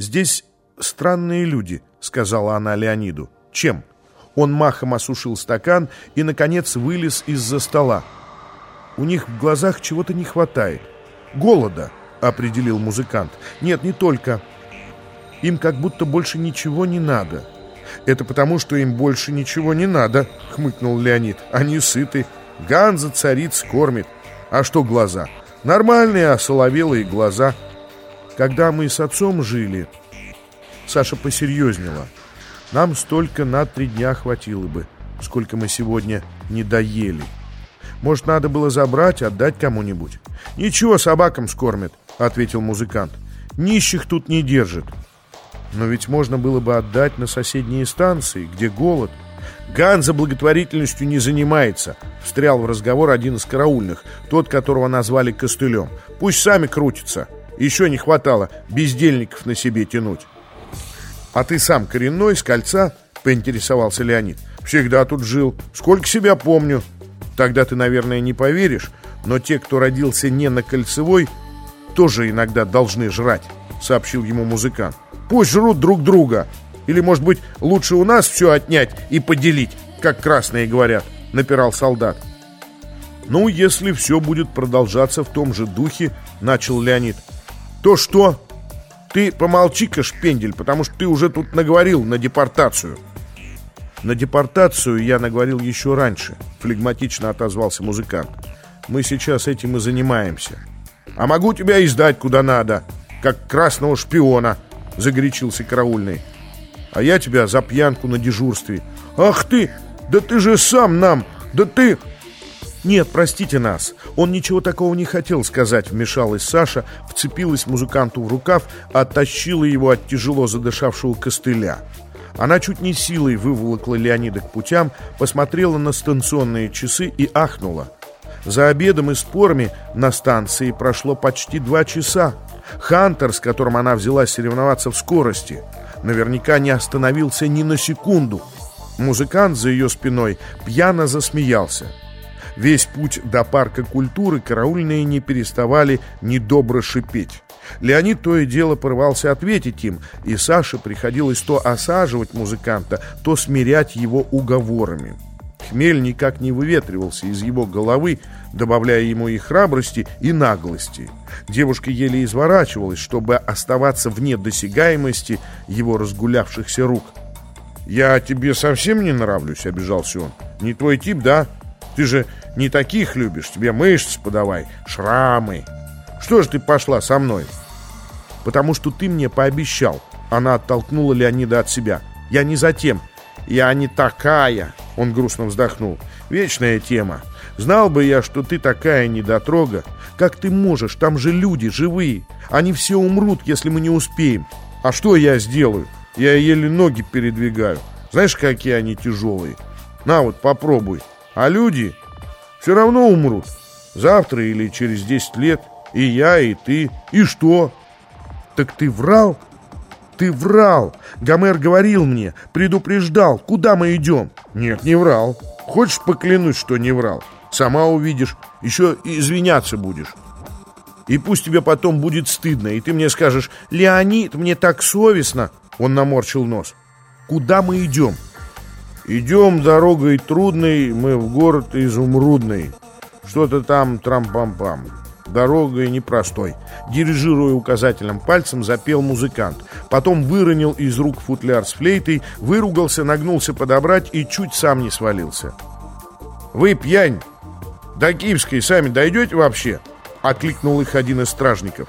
«Здесь странные люди», — сказала она Леониду. «Чем?» Он махом осушил стакан и, наконец, вылез из-за стола. «У них в глазах чего-то не хватает. Голода», — определил музыкант. «Нет, не только. Им как будто больше ничего не надо». «Это потому, что им больше ничего не надо», — хмыкнул Леонид. «Они сыты. Ганза цариц кормит. А что глаза? Нормальные осоловелые глаза. Когда мы с отцом жили...» Саша посерьезнела. «Нам столько на три дня хватило бы, сколько мы сегодня не доели. Может, надо было забрать, отдать кому-нибудь?» «Ничего, собакам скормят», — ответил музыкант. «Нищих тут не держит». Но ведь можно было бы отдать на соседние станции, где голод. Ган за благотворительностью не занимается, встрял в разговор один из караульных, тот, которого назвали костылем. Пусть сами крутятся. Еще не хватало бездельников на себе тянуть. А ты сам коренной, с кольца, поинтересовался Леонид. Всегда тут жил. Сколько себя помню. Тогда ты, наверное, не поверишь, но те, кто родился не на кольцевой, тоже иногда должны жрать, сообщил ему музыкант. Пусть жрут друг друга. Или, может быть, лучше у нас все отнять и поделить, как красные говорят, напирал солдат. Ну, если все будет продолжаться в том же духе, начал Леонид. То что? Ты помолчи-ка, шпендель, потому что ты уже тут наговорил на депортацию. На депортацию я наговорил еще раньше, флегматично отозвался музыкант. Мы сейчас этим и занимаемся. А могу тебя издать куда надо, как красного шпиона, — загорячился караульный. «А я тебя за пьянку на дежурстве». «Ах ты! Да ты же сам нам! Да ты...» «Нет, простите нас. Он ничего такого не хотел сказать», — вмешалась Саша, вцепилась музыканту в рукав, оттащила его от тяжело задышавшего костыля. Она чуть не силой выволокла Леонида к путям, посмотрела на станционные часы и ахнула. За обедом и спорами на станции прошло почти два часа. Хантер, с которым она взялась соревноваться в скорости, наверняка не остановился ни на секунду. Музыкант за ее спиной пьяно засмеялся. Весь путь до парка культуры караульные не переставали недобро шипеть. Леонид то и дело порывался ответить им, и Саше приходилось то осаживать музыканта, то смирять его уговорами. Хмель никак не выветривался из его головы, добавляя ему и храбрости, и наглости. Девушка еле изворачивалась, чтобы оставаться вне досягаемости его разгулявшихся рук. «Я тебе совсем не нравлюсь», — обижался он. «Не твой тип, да? Ты же не таких любишь, тебе мышцы подавай, шрамы. Что же ты пошла со мной?» «Потому что ты мне пообещал». Она оттолкнула Леонида от себя. «Я не за тем. Я не такая». Он грустно вздохнул. «Вечная тема. Знал бы я, что ты такая недотрога. Как ты можешь? Там же люди живые. Они все умрут, если мы не успеем. А что я сделаю? Я еле ноги передвигаю. Знаешь, какие они тяжелые? На вот, попробуй. А люди все равно умрут. Завтра или через 10 лет. И я, и ты. И что? Так ты врал? Ты врал. Гомер говорил мне, предупреждал, куда мы идем. Нет, не врал. Хочешь поклянусь, что не врал? Сама увидишь, еще извиняться будешь. И пусть тебе потом будет стыдно, и ты мне скажешь, «Леонид, мне так совестно!» Он наморщил нос. «Куда мы идем?» «Идем дорогой трудной, мы в город изумрудный. Что-то там трам-пам-пам. Дорогой непростой». Дирижируя указательным пальцем, запел музыкант. Потом выронил из рук футляр с флейтой, выругался, нагнулся подобрать и чуть сам не свалился. «Вы пьянь!» «До Киевской сами дойдете вообще?» — окликнул их один из стражников.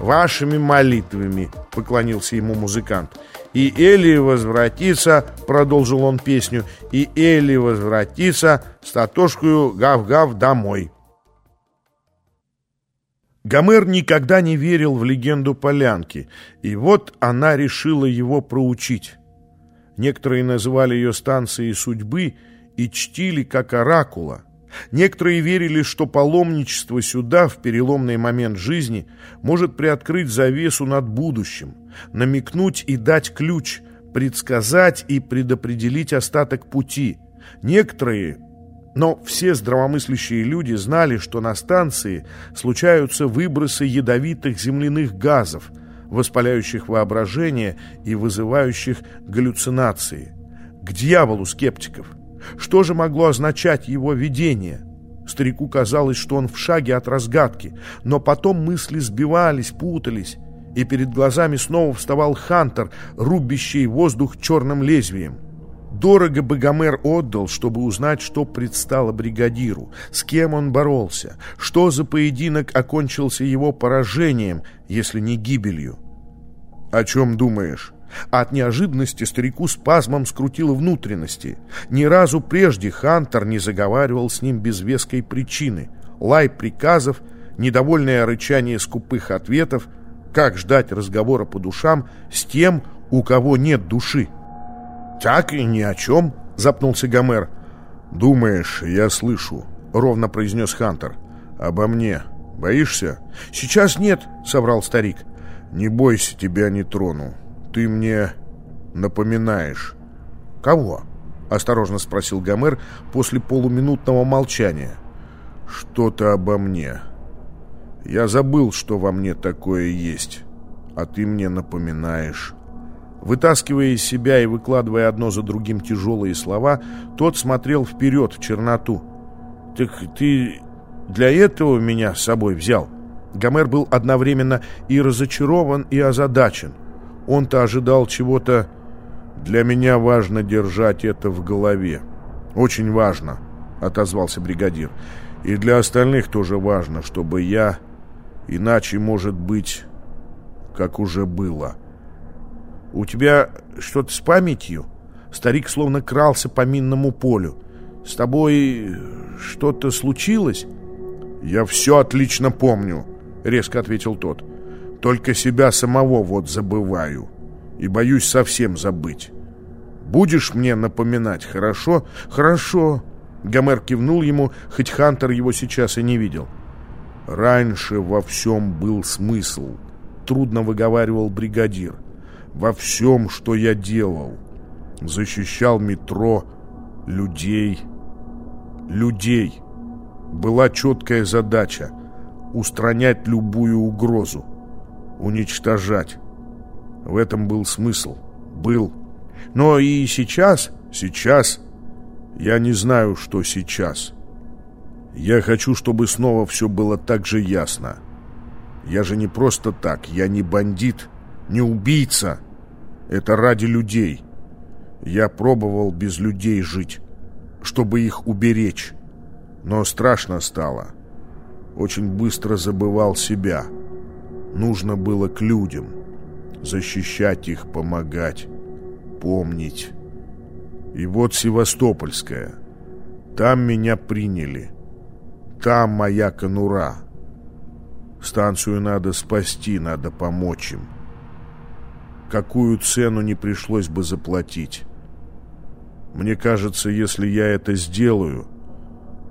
«Вашими молитвами», — поклонился ему музыкант. «И Эли возвратится», — продолжил он песню, «и Эли возвратится с татошкою гав-гав домой». Гомер никогда не верил в легенду полянки, и вот она решила его проучить. Некоторые называли ее станцией судьбы и чтили как оракула — Некоторые верили, что паломничество сюда в переломный момент жизни может приоткрыть завесу над будущим, намекнуть и дать ключ, предсказать и предопределить остаток пути. Некоторые, но все здравомыслящие люди знали, что на станции случаются выбросы ядовитых земляных газов, воспаляющих воображение и вызывающих галлюцинации. К дьяволу скептиков. Что же могло означать его видение? Старику казалось, что он в шаге от разгадки, но потом мысли сбивались, путались, и перед глазами снова вставал Хантер, рубящий воздух черным лезвием. Дорого бы Гомер отдал, чтобы узнать, что предстало бригадиру, с кем он боролся, что за поединок окончился его поражением, если не гибелью. «О чем думаешь?» От неожиданности старику спазмом скрутило внутренности. Ни разу прежде Хантер не заговаривал с ним без веской причины. Лай приказов, недовольное рычание скупых ответов. Как ждать разговора по душам с тем, у кого нет души? «Так и ни о чем», — запнулся Гомер. «Думаешь, я слышу», — ровно произнес Хантер. «Обо мне. Боишься?» «Сейчас нет», — соврал старик. «Не бойся, тебя не трону. Ты мне напоминаешь». «Кого?» — осторожно спросил Гомер после полуминутного молчания. «Что-то обо мне. Я забыл, что во мне такое есть, а ты мне напоминаешь». Вытаскивая из себя и выкладывая одно за другим тяжелые слова, тот смотрел вперед, в черноту. «Так ты для этого меня с собой взял?» Гомер был одновременно и разочарован, и озадачен. Он-то ожидал чего-то... «Для меня важно держать это в голове. Очень важно», — отозвался бригадир. «И для остальных тоже важно, чтобы я... Иначе, может быть, как уже было». «У тебя что-то с памятью?» Старик словно крался по минному полю. «С тобой что-то случилось?» «Я все отлично помню», — резко ответил тот. «Только себя самого вот забываю. И боюсь совсем забыть. Будешь мне напоминать, хорошо?» «Хорошо», — Гомер кивнул ему, хоть Хантер его сейчас и не видел. «Раньше во всем был смысл», — трудно выговаривал бригадир во всем, что я делал. Защищал метро, людей. Людей. Была четкая задача — устранять любую угрозу, уничтожать. В этом был смысл. Был. Но и сейчас, сейчас, я не знаю, что сейчас. Я хочу, чтобы снова все было так же ясно. Я же не просто так, я не бандит, не убийца. Это ради людей. Я пробовал без людей жить, чтобы их уберечь. Но страшно стало. Очень быстро забывал себя. Нужно было к людям. Защищать их, помогать, помнить. И вот Севастопольская. Там меня приняли. Там моя конура. Станцию надо спасти, надо помочь им какую цену не пришлось бы заплатить. Мне кажется, если я это сделаю,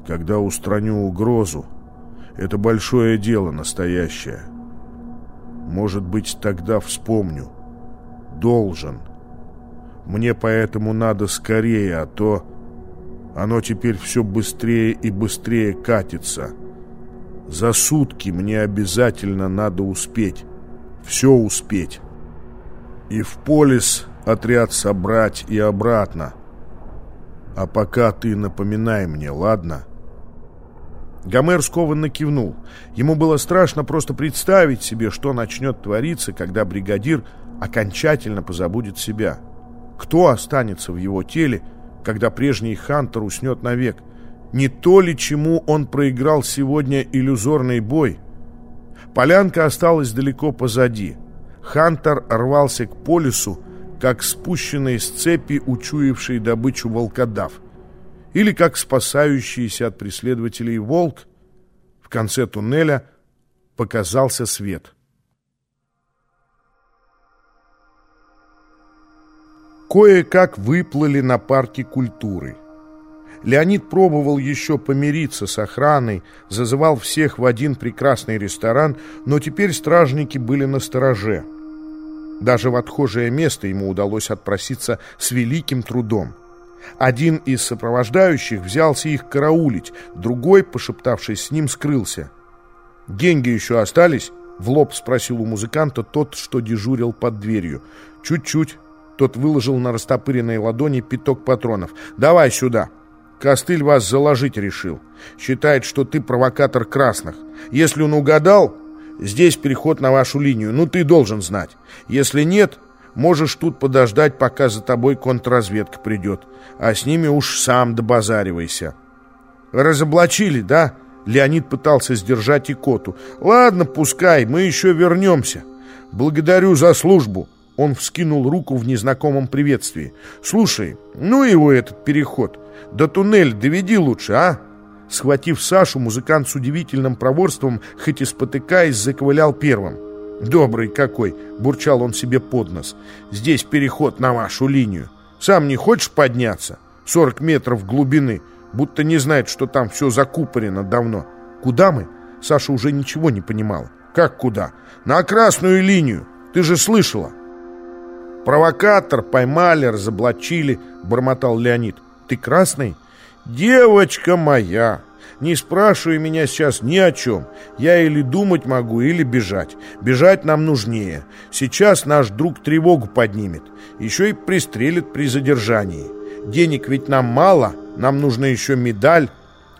когда устраню угрозу, это большое дело настоящее. Может быть, тогда вспомню. Должен. Мне поэтому надо скорее, а то оно теперь все быстрее и быстрее катится. За сутки мне обязательно надо успеть. Все успеть и в полис отряд собрать и обратно. А пока ты напоминай мне, ладно?» Гомер скованно кивнул. Ему было страшно просто представить себе, что начнет твориться, когда бригадир окончательно позабудет себя. Кто останется в его теле, когда прежний Хантер уснет навек? Не то ли, чему он проиграл сегодня иллюзорный бой? Полянка осталась далеко позади. Хантер рвался к полюсу, как спущенный с цепи, учуявший добычу волкодав, или как спасающийся от преследователей волк. В конце туннеля показался свет. Кое-как выплыли на парке культуры. Леонид пробовал еще помириться с охраной, зазывал всех в один прекрасный ресторан, но теперь стражники были на стороже. Даже в отхожее место ему удалось отпроситься с великим трудом. Один из сопровождающих взялся их караулить, другой, пошептавшись с ним, скрылся. «Деньги еще остались?» — В лоб спросил у музыканта тот, что дежурил под дверью. «Чуть-чуть». Тот выложил на растопыренной ладони пяток патронов. «Давай сюда». Костыль вас заложить решил. Считает, что ты провокатор красных. Если он угадал, здесь переход на вашу линию. Ну, ты должен знать. Если нет, можешь тут подождать, пока за тобой контрразведка придет. А с ними уж сам добазаривайся. Разоблачили, да? Леонид пытался сдержать икоту. Ладно, пускай, мы еще вернемся. Благодарю за службу. Он вскинул руку в незнакомом приветствии. «Слушай, ну его этот переход. До туннеля доведи лучше, а?» Схватив Сашу, музыкант с удивительным проворством, хоть и спотыкаясь, заковылял первым. «Добрый какой!» — бурчал он себе под нос. «Здесь переход на вашу линию. Сам не хочешь подняться? Сорок метров глубины. Будто не знает, что там все закупорено давно. Куда мы?» Саша уже ничего не понимала. «Как куда? На красную линию. Ты же слышала!» «Провокатор поймали, разоблачили», — бормотал Леонид. «Ты красный?» «Девочка моя!» Не спрашивай меня сейчас ни о чем. Я или думать могу, или бежать. Бежать нам нужнее. Сейчас наш друг тревогу поднимет. Еще и пристрелит при задержании. Денег ведь нам мало, нам нужна еще медаль.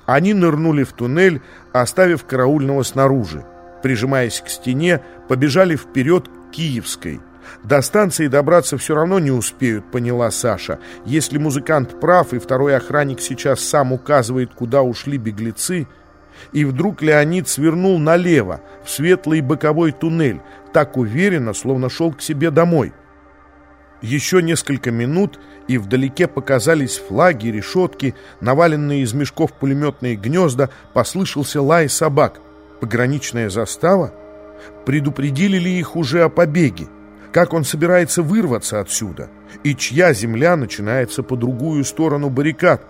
Они нырнули в туннель, оставив караульного снаружи. Прижимаясь к стене, побежали вперед к Киевской. До станции добраться все равно не успеют, поняла Саша. Если музыкант прав, и второй охранник сейчас сам указывает, куда ушли беглецы... И вдруг Леонид свернул налево, в светлый боковой туннель, так уверенно, словно шел к себе домой. Еще несколько минут, и вдалеке показались флаги, решетки, наваленные из мешков пулеметные гнезда, послышался лай собак. Пограничная застава? Предупредили ли их уже о побеге? Как он собирается вырваться отсюда, и чья земля начинается по другую сторону баррикад.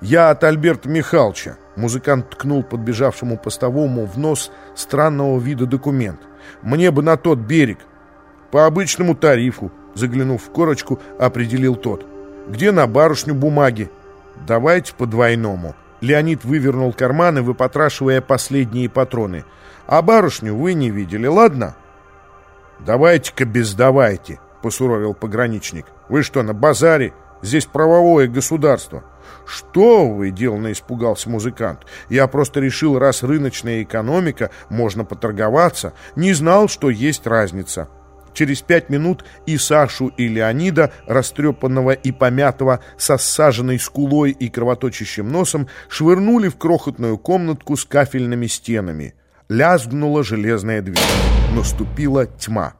«Я от Альберта Михайловича», — музыкант ткнул подбежавшему постовому в нос странного вида документ. «Мне бы на тот берег». «По обычному тарифу», — заглянув в корочку, определил тот. «Где на барышню бумаги?» «Давайте по двойному». Леонид вывернул карманы, выпотрашивая последние патроны. «А барышню вы не видели, ладно?» «Давайте-ка без давайте», — посуровил пограничник. «Вы что, на базаре? Здесь правовое государство». «Что вы?» — деланно испугался музыкант. «Я просто решил, раз рыночная экономика, можно поторговаться. Не знал, что есть разница». Через пять минут и Сашу, и Леонида, растрепанного и помятого, со ссаженной скулой и кровоточащим носом, швырнули в крохотную комнатку с кафельными стенами. Лязгнула железная дверь. Наступила тьма.